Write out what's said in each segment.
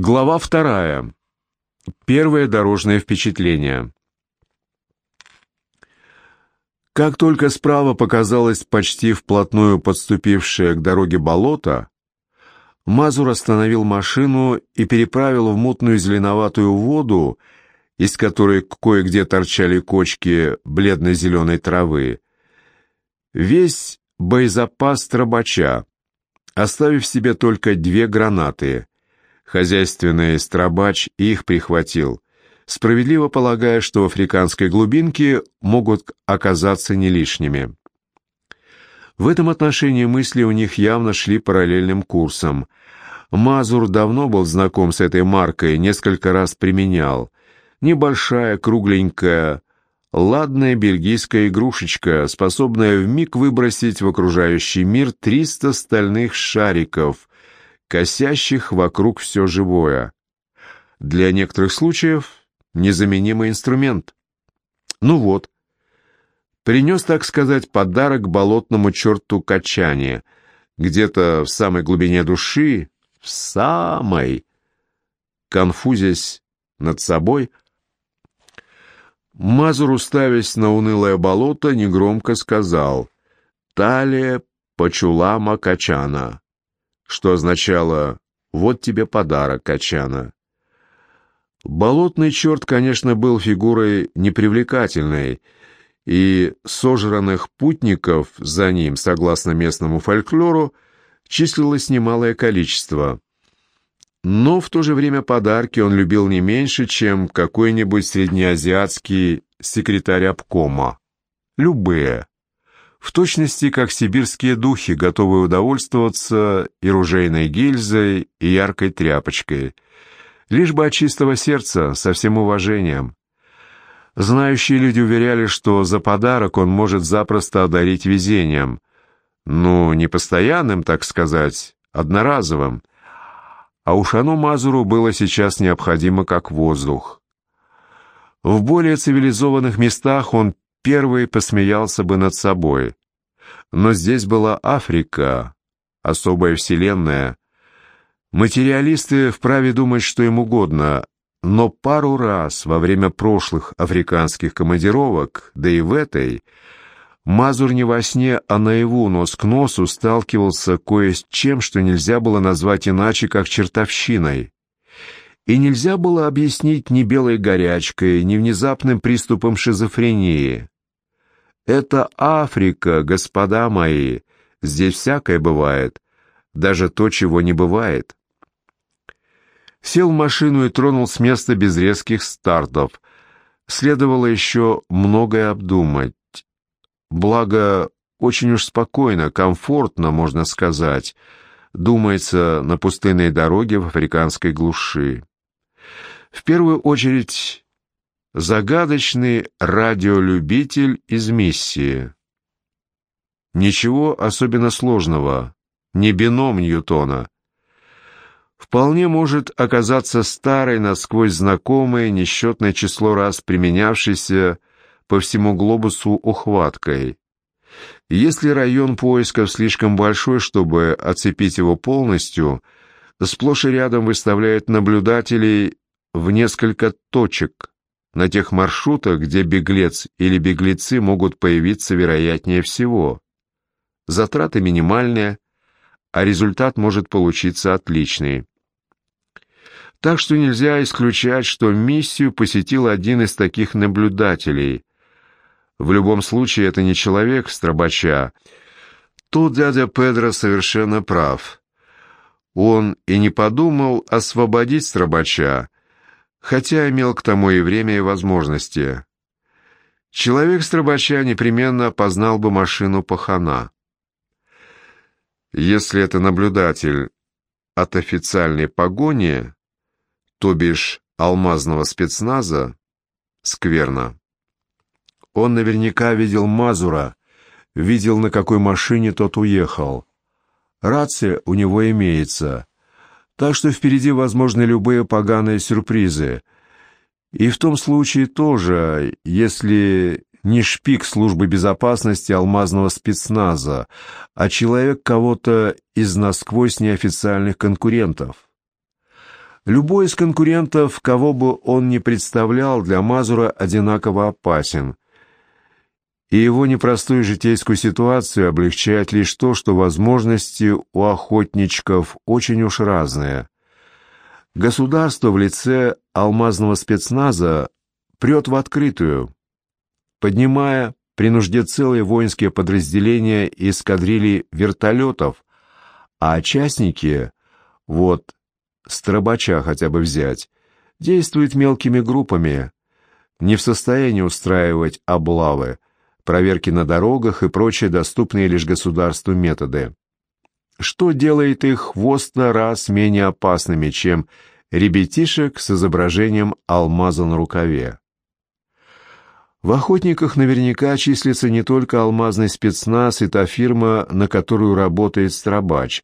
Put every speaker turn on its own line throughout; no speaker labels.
Глава вторая. Первое дорожное впечатление. Как только справа показалось почти вплотную подступившее к дороге болото, Мазур остановил машину и переправил в мутную зеленоватую воду, из которой кое-где торчали кочки бледно-зеленой травы, весь боезапас трабача, оставив себе только две гранаты. Хозяйственный страбач их прихватил, справедливо полагая, что в африканской глубинке могут оказаться не лишними. В этом отношении мысли у них явно шли параллельным курсом. Мазур давно был знаком с этой маркой, несколько раз применял. Небольшая, кругленькая, ладная бельгийская игрушечка, способная вмиг выбросить в окружающий мир 300 стальных шариков, косящих вокруг все живое. Для некоторых случаев незаменимый инструмент. Ну вот, принес, так сказать, подарок болотному черту качания, где-то в самой глубине души, в самой, конфузясь над собой, Мазур, уставясь на унылое болото, негромко сказал «Талия почулама качана», что означало «Вот тебе подарок, качана». Болотный черт, конечно, был фигурой непривлекательной, и сожранных путников за ним, согласно местному фольклору, числилось немалое количество. Но в то же время подарки он любил не меньше, чем какой-нибудь среднеазиатский секретарь обкома. Любые. В точности, как сибирские духи, готовые удовольствоваться и ружейной гильзой, и яркой тряпочкой. Лишь бы от чистого сердца, со всем уважением. Знающие люди уверяли, что за подарок он может запросто одарить везением. Ну, не постоянным, так сказать, одноразовым – а оно Мазуру было сейчас необходимо как воздух. В более цивилизованных местах он первый посмеялся бы над собой. Но здесь была Африка, особая вселенная. Материалисты вправе думать, что им угодно, но пару раз во время прошлых африканских командировок, да и в этой, Мазур не во сне, а наяву, нос к носу, сталкивался кое с чем, что нельзя было назвать иначе, как чертовщиной. И нельзя было объяснить ни белой горячкой, ни внезапным приступом шизофрении. Это Африка, господа мои, здесь всякое бывает, даже то, чего не бывает. Сел в машину и тронул с места без резких стартов. Следовало еще многое обдумать. Благо, очень уж спокойно, комфортно, можно сказать, думается на пустынной дороге в африканской глуши. В первую очередь, загадочный радиолюбитель из миссии. Ничего особенно сложного, не бином Ньютона. Вполне может оказаться старой, насквозь знакомой, несчетное число раз применявшейся по всему глобусу ухваткой. Если район поисков слишком большой, чтобы оцепить его полностью, сплошь и рядом выставляют наблюдателей в несколько точек на тех маршрутах, где беглец или беглецы могут появиться вероятнее всего. Затраты минимальные, а результат может получиться отличный. Так что нельзя исключать, что миссию посетил один из таких наблюдателей, в любом случае, это не человек Стробача. Тут дядя Педро совершенно прав. Он и не подумал освободить Стробача, хотя имел к тому и время, и возможности. Человек Стробача непременно познал бы машину пахана. Если это наблюдатель от официальной погони, то бишь алмазного спецназа, скверно. Он наверняка видел Мазура, видел, на какой машине тот уехал. Рация у него имеется, так что впереди возможны любые поганые сюрпризы. И в том случае тоже, если не шпик службы безопасности алмазного спецназа, а человек кого-то из насквозь неофициальных конкурентов. Любой из конкурентов, кого бы он ни представлял, для Мазура одинаково опасен. И его непростую житейскую ситуацию облегчает лишь то, что возможности у охотничков очень уж разные. Государство в лице алмазного спецназа прет в открытую, поднимая при нужде целые воинские подразделения и эскадрильи вертолетов, а частники, вот, Стробача хотя бы взять, действуют мелкими группами, не в состоянии устраивать облавы, проверки на дорогах и прочие доступные лишь государству методы. Что делает их хвоста раз менее опасными, чем ребятишек с изображением алмаза на рукаве? В охотниках наверняка числится не только алмазный спецназ и та фирма, на которую работает Страбач.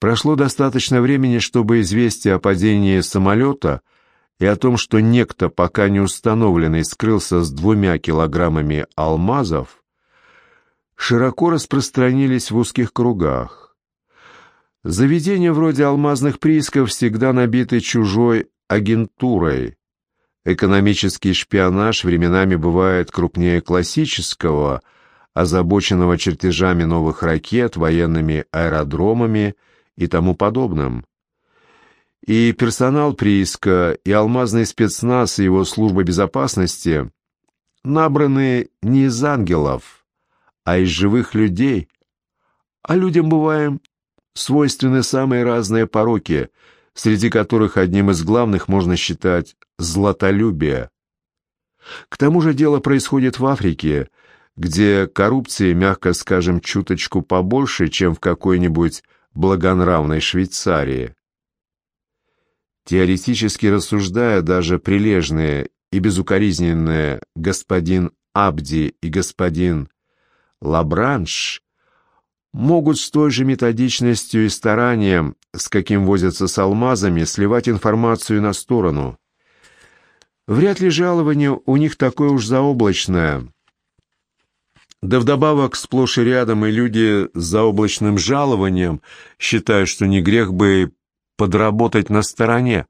Прошло достаточно времени, чтобы известие о падении самолета и о том, что некто, пока не установленный, скрылся с двумя килограммами алмазов, широко распространились в узких кругах. Заведения вроде алмазных приисков всегда набиты чужой агентурой, Экономический шпионаж временами бывает крупнее классического, озабоченного чертежами новых ракет, военными аэродромами и тому подобным. И персонал прииска, и алмазный спецназ, и его служба безопасности набраны не из ангелов, а из живых людей. А людям бываем свойственны самые разные пороки – среди которых одним из главных можно считать златолюбие. К тому же дело происходит в Африке, где коррупции, мягко скажем, чуточку побольше, чем в какой-нибудь благонравной Швейцарии. Теоретически рассуждая, даже прилежные и безукоризненные господин Абди и господин Лабранш могут с той же методичностью и старанием, с каким возятся с алмазами, сливать информацию на сторону. Вряд ли жалование у них такое уж заоблачное. Да вдобавок сплошь и рядом и люди с заоблачным жалованием считают, что не грех бы подработать на стороне.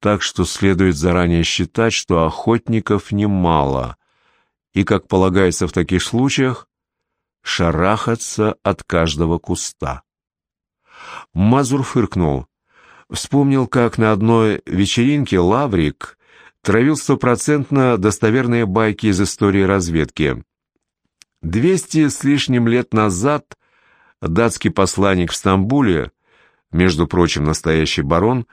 Так что следует заранее считать, что охотников немало, и, как полагается в таких случаях, шарахаться от каждого куста. Мазур фыркнул. Вспомнил, как на одной вечеринке Лаврик травил стопроцентно достоверные байки из истории разведки. Двести с лишним лет назад датский посланник в Стамбуле, между прочим, настоящий барон,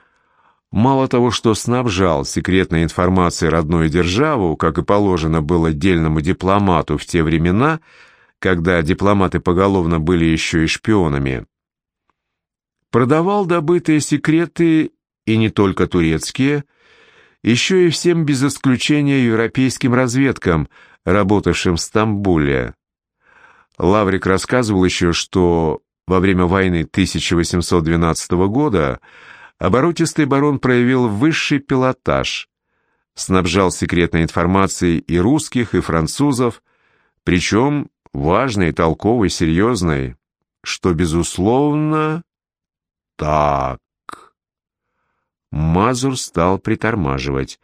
мало того, что снабжал секретной информацией родную державу, как и положено было дельному дипломату в те времена, когда дипломаты поголовно были еще и шпионами, продавал добытые секреты, и не только турецкие, еще и всем без исключения европейским разведкам, работавшим в Стамбуле. Лаврик рассказывал еще, что во время войны 1812 года оборотистый барон проявил высший пилотаж, снабжал секретной информацией и русских, и французов, причем важной, толковой, серьезной, что, безусловно, так. Мазур стал притормаживать.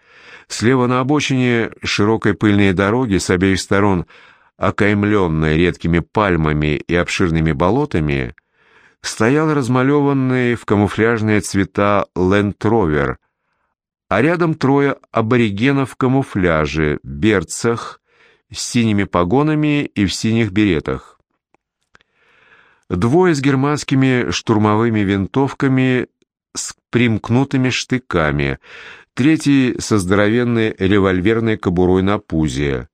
Слева на обочине широкой пыльной дороги с обеих сторон, окаймленной редкими пальмами и обширными болотами, стоял размалеванный в камуфляжные цвета лендровер, а рядом трое аборигенов в камуфляже, берцах, с синими погонами и в синих беретах. Двое с германскими штурмовыми винтовками с примкнутыми штыками, третий со здоровенной револьверной кобурой на пузе.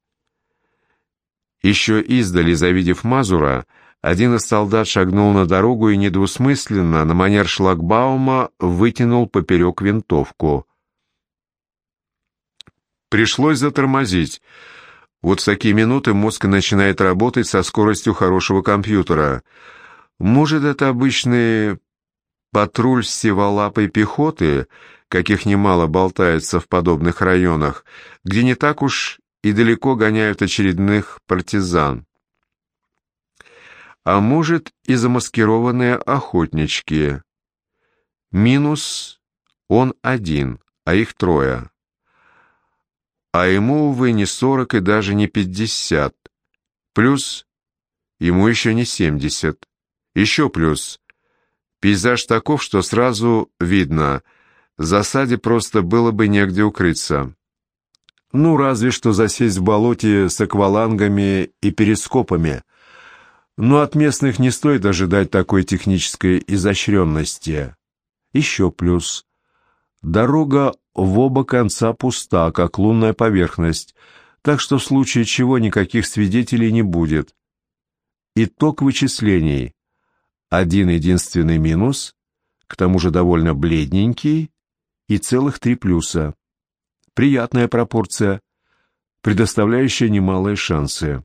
Еще издали, завидев Мазура, один из солдат шагнул на дорогу и недвусмысленно, на манер шлагбаума, вытянул поперек винтовку. Пришлось затормозить. Вот в такие минуты мозг начинает работать со скоростью хорошего компьютера. Может, это обычный патруль сиволапой пехоты, каких немало болтается в подобных районах, где не так уж и далеко гоняют очередных партизан. А может, и замаскированные охотнички. Минус он один, а их трое. А ему, увы, не сорок и даже не пятьдесят. Плюс ему еще не семьдесят. Еще плюс. Пейзаж таков, что сразу видно, засаде просто было бы негде укрыться. Ну, разве что засесть в болоте с аквалангами и перископами. Но от местных не стоит ожидать такой технической изощренности. Еще плюс. Дорога в оба конца пуста, как лунная поверхность, так что в случае чего никаких свидетелей не будет. Итог вычислений. Один единственный минус, к тому же довольно бледненький, и целых три плюса. Приятная пропорция, предоставляющая немалые шансы.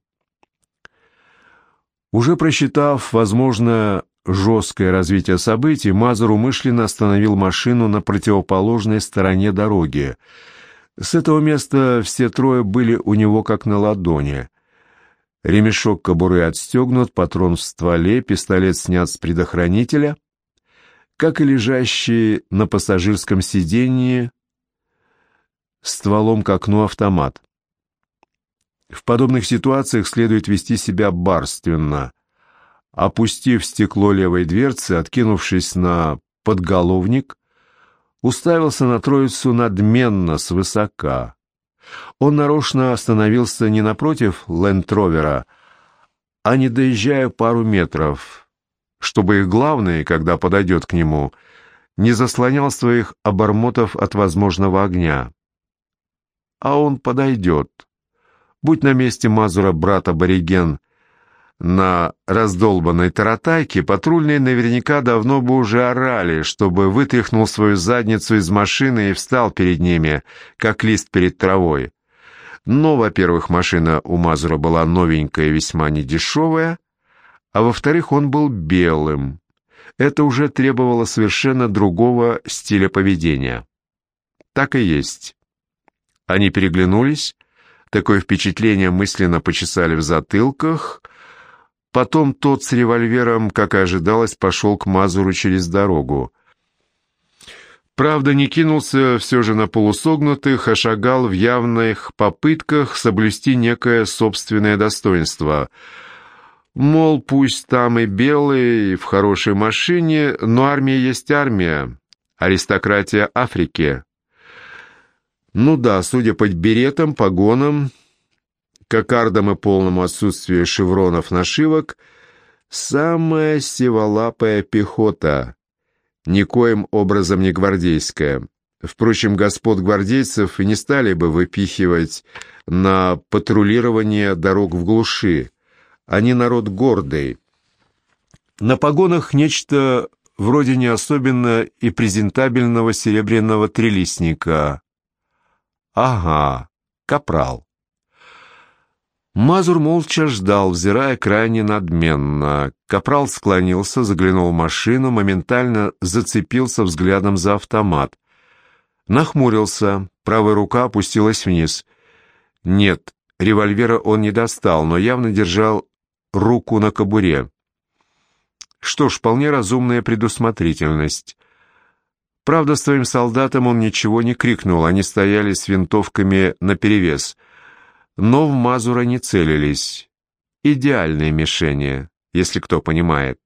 Уже просчитав, возможно, жесткое развитие событий, Мазур умышленно остановил машину на противоположной стороне дороги. С этого места все трое были у него как на ладони. Ремешок кобуры отстегнут, патрон в стволе, пистолет снят с предохранителя, как и лежащий на пассажирском сиденье стволом к окну автомат. В подобных ситуациях следует вести себя барственно. Опустив стекло левой дверцы, откинувшись на подголовник, уставился на троицу надменно, свысока. Он нарочно остановился не напротив лендровера, а не доезжая пару метров, чтобы их главный, когда подойдет к нему, не заслонял своих обормотов от возможного огня а он подойдет. Будь на месте Мазура брат-абориген на раздолбанной таратайке, патрульные наверняка давно бы уже орали, чтобы вытряхнул свою задницу из машины и встал перед ними, как лист перед травой. Но, во-первых, машина у Мазура была новенькая весьма недешевая, а во-вторых, он был белым. Это уже требовало совершенно другого стиля поведения. Так и есть. Они переглянулись, такое впечатление мысленно почесали в затылках. Потом тот с револьвером, как и ожидалось, пошел к Мазуру через дорогу. Правда, не кинулся все же на полусогнутых, а шагал в явных попытках соблюсти некое собственное достоинство. Мол, пусть там и белый, в хорошей машине, но армия есть армия, аристократия Африки. Ну да, судя по беретам, погонам, кокардам и полному отсутствию шевронов нашивок, самая сиволапая пехота, никоим образом не гвардейская. Впрочем, господ гвардейцев и не стали бы выпихивать на патрулирование дорог в глуши. Они народ гордый. На погонах нечто вроде не особенно и презентабельного серебряного трелистника, «Ага, капрал». Мазур молча ждал, взирая крайне надменно. Капрал склонился, заглянул в машину, моментально зацепился взглядом за автомат. Нахмурился, правая рука опустилась вниз. Нет, револьвера он не достал, но явно держал руку на кобуре. Что ж, вполне разумная предусмотрительность. Правда, своим солдатам он ничего не крикнул, они стояли с винтовками наперевес. Но в Мазура не целились. Идеальное мишени, если кто понимает.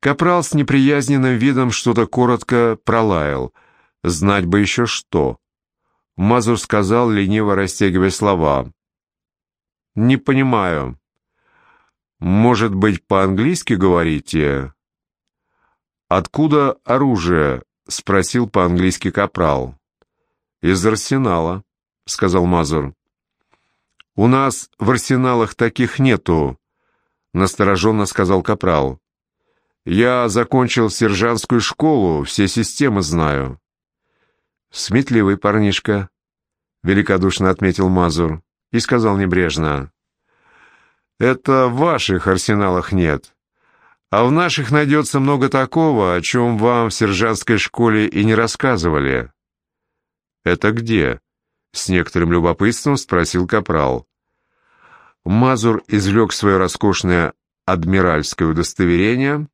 Капрал с неприязненным видом что-то коротко пролаял. Знать бы еще что. Мазур сказал, лениво растягивая слова. «Не понимаю. Может быть, по-английски говорите?» «Откуда оружие?» — спросил по-английски капрал. «Из арсенала», — сказал Мазур. «У нас в арсеналах таких нету», — настороженно сказал капрал. «Я закончил сержантскую школу, все системы знаю». «Сметливый парнишка», — великодушно отметил Мазур и сказал небрежно. «Это в ваших арсеналах нет. А в наших найдется много такого, о чем вам в сержантской школе и не рассказывали». «Это где?» — с некоторым любопытством спросил Капрал. Мазур извлек свое роскошное адмиральское удостоверение.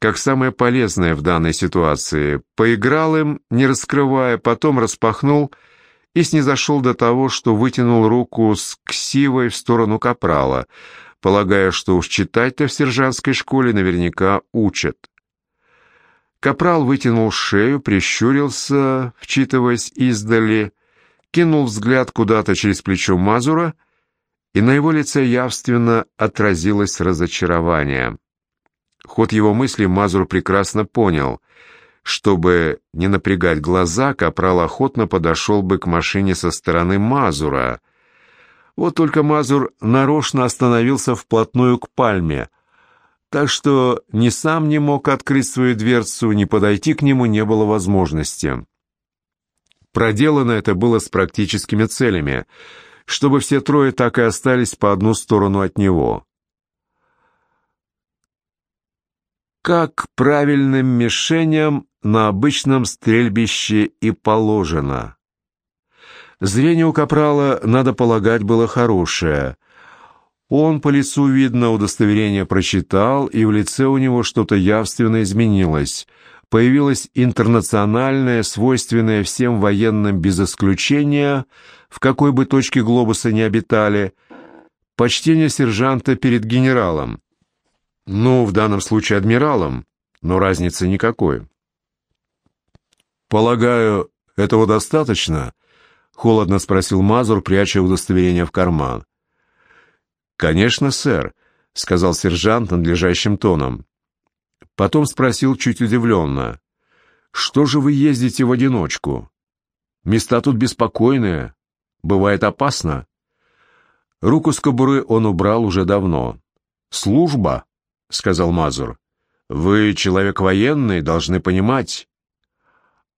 как самое полезное в данной ситуации. Поиграл им, не раскрывая, потом распахнул и снизошел до того, что вытянул руку с ксивой в сторону капрала, полагая, что уж читать-то в сержантской школе наверняка учат. Капрал вытянул шею, прищурился, вчитываясь издали, кинул взгляд куда-то через плечо Мазура, и на его лице явственно отразилось разочарование. Ход его мысли Мазур прекрасно понял. Чтобы не напрягать глаза, Капрал охотно подошел бы к машине со стороны Мазура. Вот только Мазур нарочно остановился вплотную к пальме, так что ни сам не мог открыть свою дверцу, ни подойти к нему не было возможности. Проделано это было с практическими целями, чтобы все трое так и остались по одну сторону от него. Как правильным мишеням на обычном стрельбище и положено. Зрение у Капрала, надо полагать, было хорошее, он по лицу, видно, удостоверение прочитал, и в лице у него что-то явственно изменилось. Появилось интернациональное, свойственное всем военным без исключения, в какой бы точке глобуса ни обитали, почтение сержанта перед генералом. Ну, в данном случае адмиралом, но разницы никакой. «Полагаю, этого достаточно?» — холодно спросил Мазур, пряча удостоверение в карман. «Конечно, сэр», — сказал сержант надлежащим тоном. Потом спросил чуть удивленно. «Что же вы ездите в одиночку? Места тут беспокойные. Бывает опасно». Руку с кобуры он убрал уже давно. «Служба», — сказал Мазур. «Вы человек военный, должны понимать».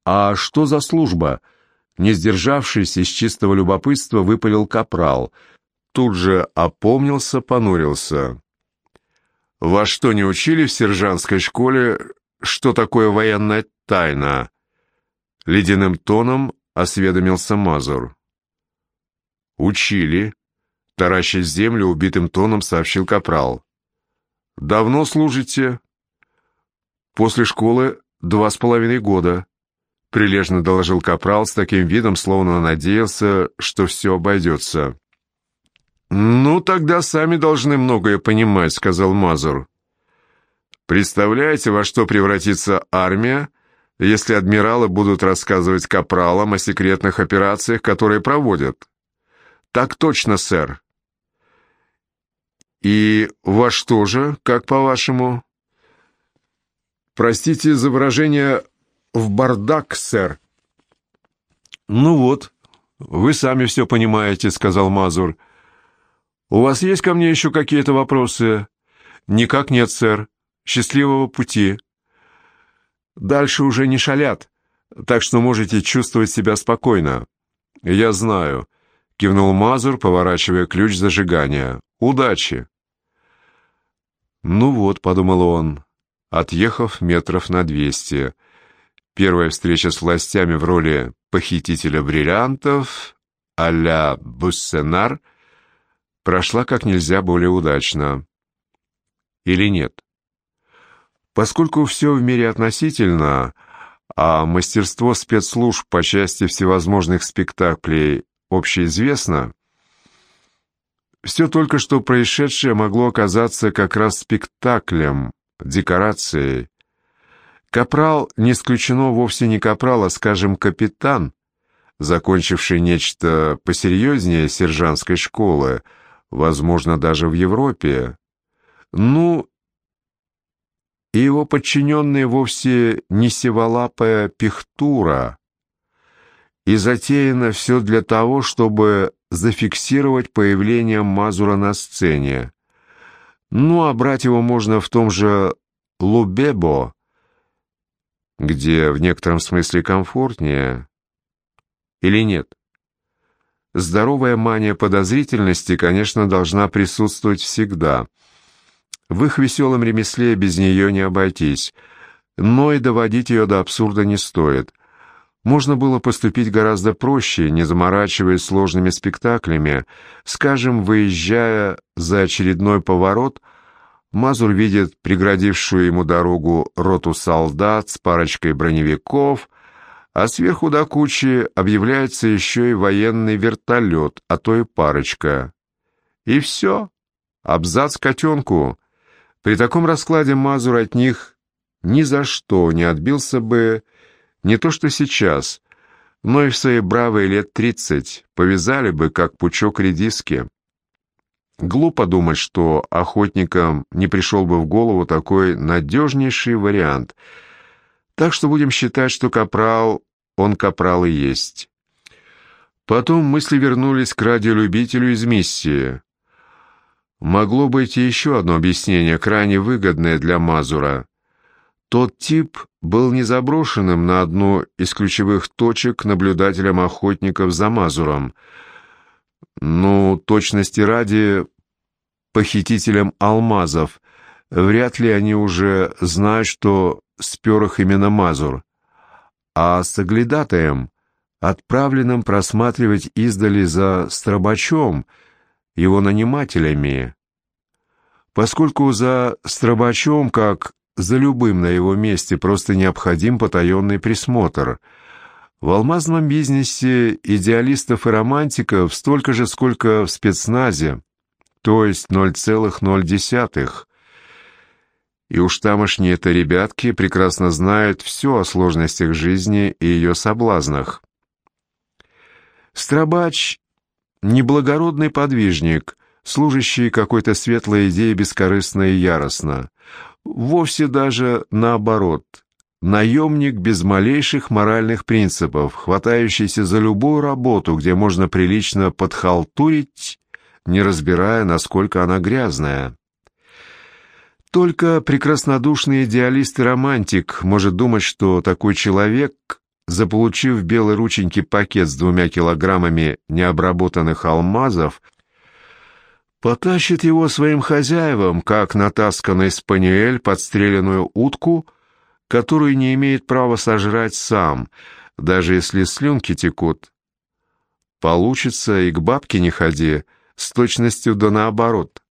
«А что за служба?» Не сдержавшись, из чистого любопытства выпалил капрал — тут же опомнился, понурился. «Вас что, не учили в сержантской школе, что такое военная тайна?» Ледяным тоном осведомился Мазур. «Учили», — таращась землю убитым тоном сообщил Капрал. «Давно служите?» «После школы два с половиной года», — прилежно доложил Капрал с таким видом, словно надеялся, что все обойдется. «Ну, тогда сами должны многое понимать», — сказал Мазур. «Представляете, во что превратится армия, если адмиралы будут рассказывать капралам о секретных операциях, которые проводят?» «Так точно, сэр». «И во что же, как по-вашему?» «Простите за выражение «в бардак, сэр». «Ну вот, вы сами все понимаете», — сказал Мазур. «У вас есть ко мне еще какие-то вопросы?» «Никак нет, сэр. Счастливого пути». «Дальше уже не шалят, так что можете чувствовать себя спокойно». «Я знаю», — кивнул Мазур, поворачивая ключ зажигания. «Удачи!» «Ну вот», — подумал он, отъехав метров на двести. Первая встреча с властями в роли похитителя бриллиантов а-ля Буссенар — прошла как нельзя более удачно. Или нет? Поскольку все в мире относительно, а мастерство спецслужб по части всевозможных спектаклей общеизвестно, все только что происшедшее могло оказаться как раз спектаклем, декорацией. Капрал, не исключено вовсе не капрал, а, скажем, капитан, закончивший нечто посерьезнее сержантской школы, возможно, даже в Европе. Ну, и его подчиненные вовсе не сиволапая пихтура. И затеяно все для того, чтобы зафиксировать появление Мазура на сцене. Ну, а брать его можно в том же Лубебо, где в некотором смысле комфортнее, или нет? Здоровая мания подозрительности, конечно, должна присутствовать всегда. В их веселом ремесле без нее не обойтись, но и доводить ее до абсурда не стоит. Можно было поступить гораздо проще, не заморачиваясь сложными спектаклями. Скажем, выезжая за очередной поворот, Мазур видит преградившую ему дорогу роту солдат с парочкой броневиков, а сверху до кучи объявляется еще и военный вертолет, а то и парочка. И все. Абзац котенку. При таком раскладе Мазур от них ни за что не отбился бы, не то что сейчас, но и в свои бравые лет тридцать повязали бы, как пучок редиски. Глупо думать, что охотникам не пришел бы в голову такой надежнейший вариант. Так что будем считать, что капрал, он капрал и есть. Потом мысли вернулись к радиолюбителю из миссии. Могло быть еще одно объяснение, крайне выгодное для Мазура. Тот тип был не заброшенным на одну из ключевых точек наблюдателем охотников за Мазуром — ну, точности ради, похитителям алмазов. Вряд ли они уже знают, что спер их именно Мазур. А с оглядатаем, отправленным просматривать издали за Стробачом, его нанимателями. Поскольку за Стробачом, как за любым на его месте, просто необходим потаенный присмотр — в алмазном бизнесе идеалистов и романтиков столько же, сколько в спецназе, то есть 0,0. И уж тамошние-то ребятки прекрасно знают все о сложностях жизни и ее соблазнах. Страбач — неблагородный подвижник, служащий какой-то светлой идее бескорыстно и яростно. Вовсе даже наоборот — Наемник без малейших моральных принципов, хватающийся за любую работу, где можно прилично подхалтурить, не разбирая, насколько она грязная. Только прекраснодушный идеалист и романтик может думать, что такой человек, заполучив белой рученьке пакет с двумя килограммами необработанных алмазов, потащит его своим хозяевам, как натасканный спаниель подстреленную утку — которую не имеет права сожрать сам, даже если слюнки текут. Получится и к бабке не ходи, с точностью да наоборот.